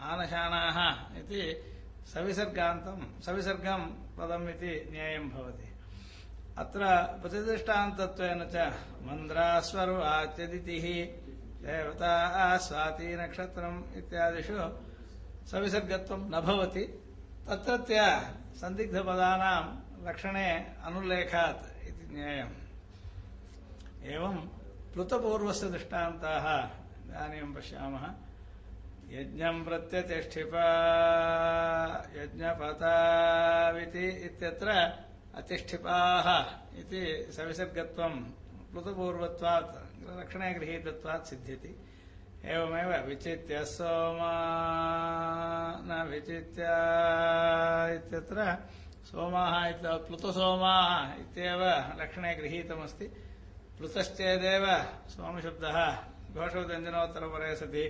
आनशानाः इति सविसर्गान्तं, सविसर्गं पदम् इति ज्ञेयं भवति। अत्र प्रतिदृष्टान्तत्वेन च मन्द्रास्वर्वाच्यदितिः देवता स्वातीनक्षत्रम् इत्यादिषु सविसर्गत्वं न भवति। तत्रत्य सन्दिग्धपदानां लक्षणे अनुल्लेखात् इति ज्ञेयम् एवं प्लुतपूर्वस्य दृष्टान्ताः इदानीं पश्यामः। यज्ञं प्रत्यतिष्ठिपा यज्ञपताविति इत्यत्र अतिष्ठिपाः इति सविसर्गत्वं प्लुतपूर्वत्वात् लक्षणे गृहीतत्वात् सिद्ध्यति। एवमेव विचित्य सोमा न विचित्य इत्यत्र सोमाः इति प्लुतसोमाः इत्येव लक्षणे गृहीतमस्ति। प्लुतश्चेदेव सोमशब्दः घोषव्यञ्जनोत्तरपरे सति।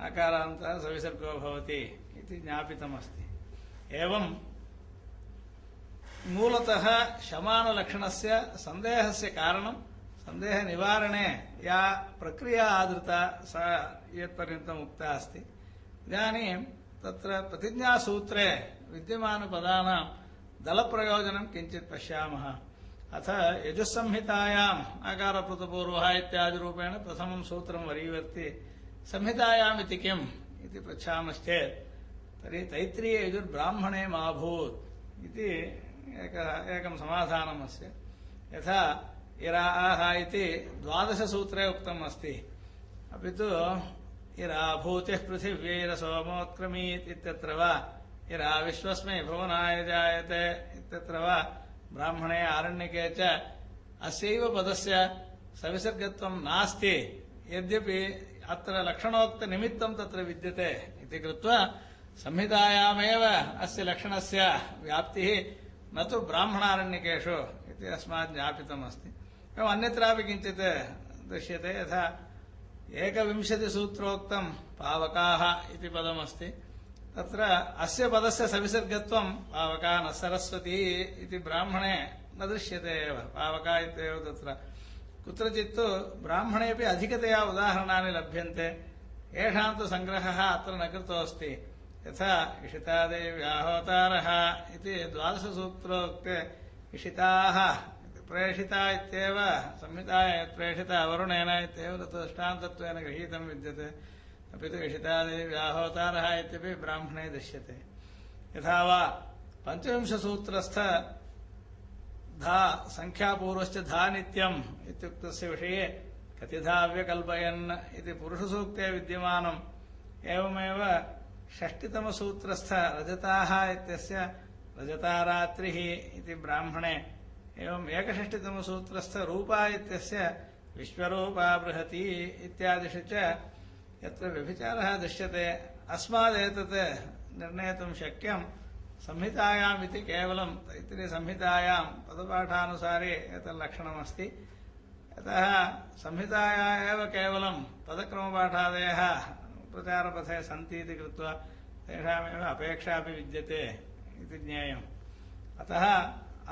आकारान्तः सविसर्गो भवति इति ज्ञापितमस्ति। एवं मूलतः शमानलक्षणस्य सन्देहस्य कारणं, सन्देहनिवारणे या प्रक्रिया आदृता सा यत्पर्यन्तम् उक्ता अस्ति। इदानीं तत्र प्रतिज्ञासूत्रे विद्यमानपदानां दलप्रयोजनं किञ्चित् पश्यामः। अथ यजुस्संहितायाम् आकारकृतपूर्वः इत्यादिरूपेण प्रथमं सूत्रं वरीवर्ति संहितायाम् इति किम्? इति पृच्छामश्चेत्। तर्हि तैत्रीययजुर्ब्राह्मणे माभूत्। इति एक एकं समाधानम् अस्य यथा, इराः इति द्वादशसूत्रे उक्तम् अस्ति। अपि तु, इराभूतिः पृथिव्यैरसोमोत्क्रमीत् इत्यत्र वा, इरा विश्वस्मै भुवनाय जायते इत्यत्र वा, ब्राह्मणे आरण्यके च अस्यैव पदस्य सविसर्गत्वं नास्ति। यद्यपि अत्र लक्षणोक्तनिमित्तं तत्र विद्यते इति कृत्वा संहितायामेव अस्य लक्षणस्य व्याप्तिः न तु ब्राह्मणारण्यकेषु इति अस्मात् ज्ञापितमस्ति। एवम् अन्यत्रापि किञ्चित् दृश्यते, यथा एकविंशतिसूत्रोक्तं पावकाः इति पदमस्ति। तत्र अस्य पदस्य सविसर्गत्वं पावका न सरस्वती इति ब्राह्मणे न दृश्यते एव। पावका इत्येव तत्र कुत्रचित् ब्राह्मणेपि अधिकतया उदाहरणानि लभ्यन्ते। येषां तु सङ्ग्रहः अत्र न कृतोऽस्ति। यथा इषितादेव्याहोतारः इति द्वादशसूत्रोक्ते इषिताः प्रेषिता इत्येव, संहिताय यत् प्रेषिता वरुणेन इत्येव तत् दृष्टान्तत्वेन गृहीतं विद्यते। अपि तु इषितादेव्याहोतारः इत्यपि ब्राह्मणे दृश्यते। यथा वा, पञ्चविंशसूत्रस्थ धा सङ्ख्यापूर्वश्च धा नित्यम् इत्युक्तस्य विषये कतिधा व्यकल्पयन् इति पुरुषसूक्ते विद्यमानम्। एवमेव षष्टितमसूत्रस्थ रजताः इत्यस्य रजतारात्रिः इति ब्राह्मणे। एवम् एकषष्टितमसूत्रस्थ रूपा इत्यस्य विश्वरूपा बृहती इत्यादिषु च यत्र व्यभिचारः दृश्यते। अस्मादेतत् निर्णेतुं शक्यं संहितायाम् इति केवलं तैत्तिरीयसंहितायां पदपाठानुसारे एतल्लक्षणमस्ति यतः संहिताया एव केवलं पदक्रमपाठादयः प्रचारपथे सन्ति इति कृत्वा तेषामेव अपेक्षा अपि विद्यते इति ज्ञेयम्। अतः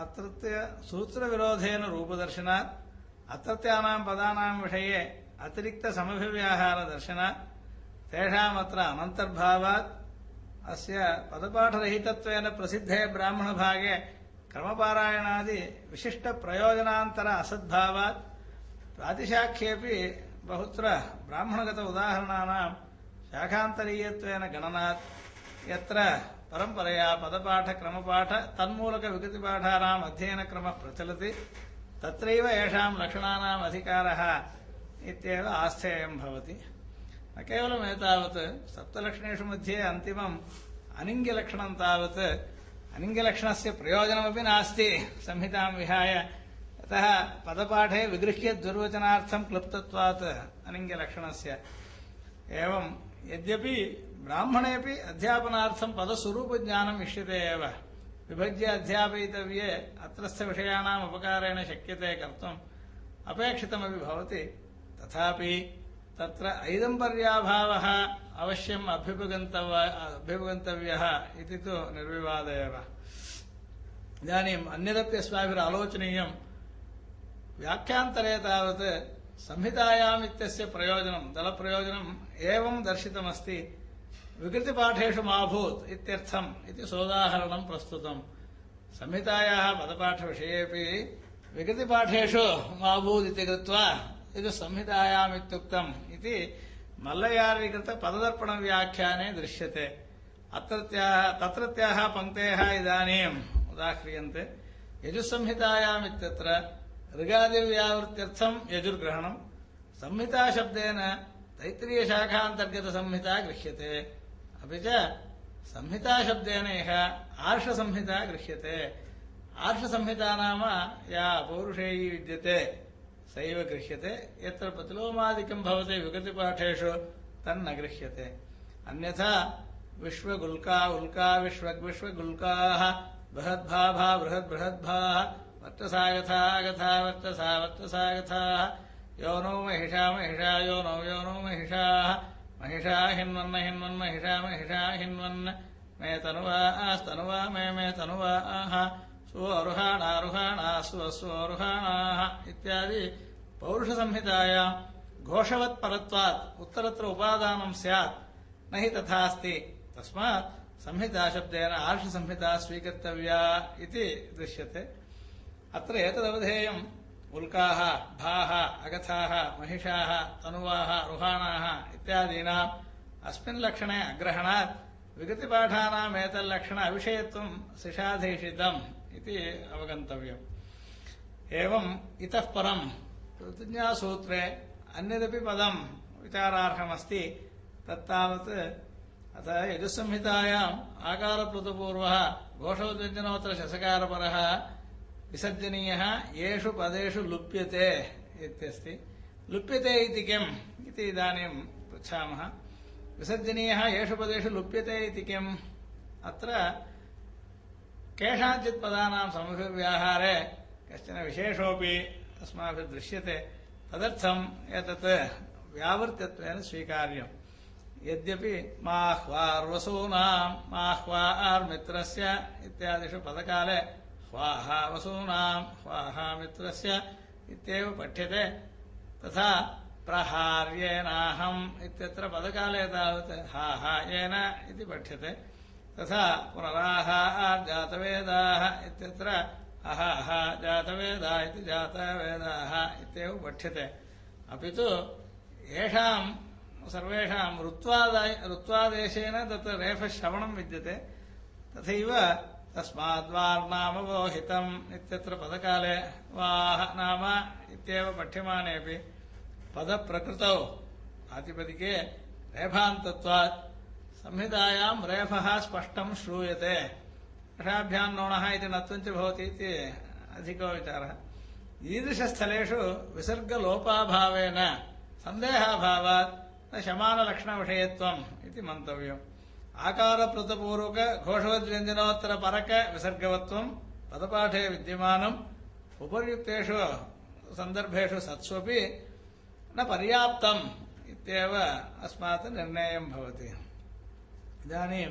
अत्रत्य सूत्रविरोधेन रूपदर्शनात्, अत्रत्यानां पदानां विषये अतिरिक्तसमभिव्याहारदर्शनात्, तेषामत्र अनन्तर्भावात् अस्य पदपाठरहितत्वेन प्रसिद्धे ब्राह्मणभागे क्रमपारायणादि विशिष्टप्रयोजनान्तर असद्भावात् प्रातिशाख्येऽपि बहुत्र ब्राह्मणगत उदाहरणानां शाखान्तरीयत्वेन गणनात्। यत्र परम्परया पदपाठक्रमपाठ तन्मूलकविगतिपाठानाम् अध्ययनक्रमः प्रचलति तत्रैव येषां लक्षणानाम् अधिकारः इत्येव आस्थेयं भवति। न केवलम् एतावत् सप्तलक्षणेषु मध्ये अन्तिमम् अनिङ्ग्यलक्षणं तावत् अनिङ्ग्यलक्षणस्य प्रयोजनमपि नास्ति। संहितां विहाय यतः पदपाठे विगृह्य दुर्वचनार्थं क्लुप्तत्वात् अनिङ्ग्यलक्षणस्य। एवं यद्यपि ब्राह्मणेपि अध्यापनार्थं पदस्वरूपज्ञानम् इष्यते एव। विभज्य अध्यापयितव्ये अत्रस्थविषयाणाम् उपकारेण शक्यते कर्तुम्। अपेक्षितमपि भवति। तथापि तत्र ऐदम्पर्याभावः अवश्यम् अभ्युपगन्तव्य अभ्युपगन्तव्यः इति तु निर्विवाद एव इदानीम् अन्यदपि अस्माभिरालोचनीयम् व्याख्यान्तरे तावत् संहितायाम् इत्यस्य प्रयोजनं, दलप्रयोजनम् एवं दर्शितमस्ति। विकृतिपाठेषु मा भूत् इत्यर्थम् इति सोदाहरणं प्रस्तुतम् संहितायाः पदपाठविषयेपि विकृतिपाठेषु मा भूत् इति कृत्वा इति संहितायाम् इति मल्लयारीकृतपददर्पणव्याख्याने दृश्यते। अत्रत्याः तत्रत्याः पङ्क्तेः इदानीम् उदाह्रियन्ते। यजुस्संहितायाम् इत्यत्र ऋगादिव्यावृत्त्यर्थम् यजुर्ग्रहणम्। संहिताशब्देन तैत्तिरीयशाखान्तर्गतसंहिता गृह्यते। अपि च संहिताशब्देन इह आर्षसंहिता गृह्यते। आर्षसंहिता नाम या पौरुषेयी विद्यते। सैव गृह्यते, यत्र प्रतिलोमादिकं भवति विगतिपाठेषु, तन्न गृह्यते। अन्यथा विश्वगुल्का, उल्का विश्वग्विश्वगुल्काः बृहद्भाभा, बृहद्बृहद्भाः वर्तसागथा गथा वर्तसा, वर्तसागथाः, योनो महिषा महिषा, योनौ, योनो महिषाः, महिषा हिन्वन्न हिन्वन् महिषा महिषा हिन्वन्, मे तनुवा आस्तनुवा मे मे तनुवा आह। स्वरुहाणारुहाणा स्वस्वरुहाणाः इत्यादि पौरुषसंहितायाम् घोषवत्परत्वात् उत्तरत्र उपादानं स्यात्, न हि तथास्ति तस्मात् संहिताशब्देन आर्षसंहिता स्वीकर्तव्या इति दृश्यते। अत्र एतदवधेयम् उल्काः, भाः, अगथाः, महिषाः, तनुवाः रुहाणाः इत्यादीनाम् अस्मिन् लक्षणे अग्रहणात् विगतिपाठानाम् एतल्लक्षण अविषयत्वम् शिशाधीशितम् इति अवगन्तव्यम्। एवम् इतः परम् प्रतिज्ञासूत्रे अन्यदपि पदम् विचारार्हमस्ति। तत्तावत् अथ यजुस्संहितायाम् आकारप्लुतपूर्वः घोषोद्व्यञ्जनोत्तर शसकारपरः विसर्जनीयः येषु पदेषु लुप्यते इत्यस्ति। लुप्यते इति किम्? इति इदानीं पृच्छामः। विसर्जनीयः, येषु पदेषु लुप्यते इति किम्? अत्र केषाञ्चित् पदानां समभिव्याहारे कश्चन विशेषोऽपि अस्माभिः दृश्यते। तदर्थम् एतत् व्यावृत्यत्वेन स्वीकार्यम्। यद्यपि माह्वार्वसूनाम् माह्वार्मित्रस्य इत्यादिषु पदकाले स्वाहा वसूनाम् स्वाहा मित्रस्य इत्येव पठ्यते। तथा प्रहार्येनाहम् इत्यत्र पदकाले तावत् हा इति पठ्यते। तथा पुनराहा जातवेदाः इत्यत्र अह जातवेदा इति जातवेदाः इत्येव पठ्यते। अपि तु येषां, सर्वेषां ऋत्वादय, ऋत्वादेशेन तत्र रेफश्रवणं विद्यते। तथैव तस्माद्वार्नामवोहितम् इत्यत्र पदकाले वाह नाम इत्येव पठ्यमानेऽपि पदप्रकृतौ आतिपदिके रेफान्तत्वात् संहितायां रेफः स्पष्टं श्रूयते। रषाभ्याम् नोणः इति नत्वञ्च भवति इति अधिको विचारः। ईदृशस्थलेषु विसर्गलोपाभावेन सन्देहाभावात् न शमानलक्षणविषयत्वम् इति मन्तव्यम्। आकारप्लुतपूर्वक घोषवद्व्यञ्जनोत्तर परक विसर्गवत्वं पदपाठे विद्यमानम्। उपर्युक्तेषु सन्दर्भेषु सत्स्वपि न पर्याप्तम् इत्येव अस्मात् निर्णेयं भवति। इदानीं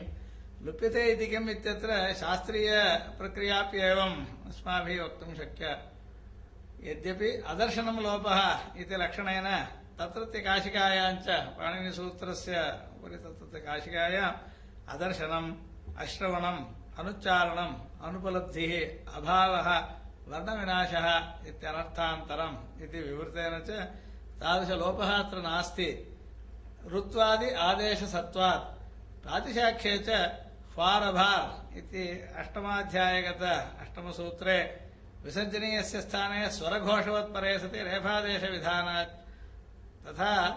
लुप्यते इति किम् इत्यत्र शास्त्रीयप्रक्रियाप्येवम् अस्माभिः वक्तुं शक्य। यद्यपि अदर्शनं लोपः इति लक्षणेन तत्रत्यकाशिकायाञ्च पाणिनिसूत्रस्य उपरि तत्रत्यकाशिकायाम् अदर्शनम् अश्रवणम् अनुच्चारणम्, अनुपलब्धिः, अभावः, वर्णविनाशः इत्यनर्थान्तरम् इति विवृतेन च तादृशलोपः अत्र नास्ति ऋत्वादि आदेशसत्त्वात्। प्रातिशाख्ये च ह्वारभार् इति अष्टमाध्यायगत, अष्टमसूत्रे। विसर्जनीयस्य स्थाने स्वरघोषवत्परे सति रेफादेशविधानात्। तथा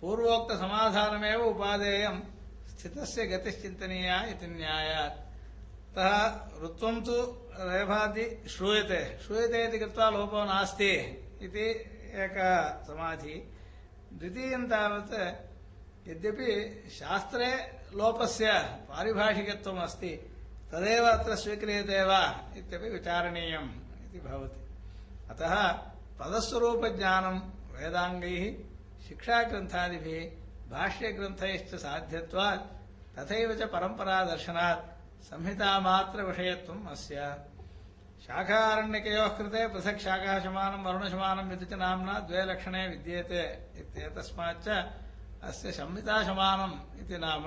पूर्वोक्तसमाधानमेव उपादेयम् स्थितस्य गतिश्चिन्तनीया इति न्यायात्। अतः ऋत्वं तु रेफादि श्रूयते। श्रूयते इति कृत्वा लोपो नास्ति इति एका समाधिः, द्वितीयं तावत् यद्यपि शास्त्रे लोपस्य पारिभाषिकत्वम् अस्ति तदेव अत्र स्वीक्रियते वा इत्यपि विचारणीयम् इति भवति। अतः पदस्वरूपज्ञानं वेदाङ्गैः, शिक्षाग्रन्थादिभिः, भाष्यग्रन्थैश्च साध्यत्वात्, तथैव च परम्परादर्शनात् संहितामात्रविषयत्वम् अस्य। शाखारण्यकयोः कृते पृथक् शाखाशमानं वरुणशमानम् इति च नाम्ना द्वे लक्षणे विद्येते इत्येतस्माच्च अस्य संहिताशमानम् इति नाम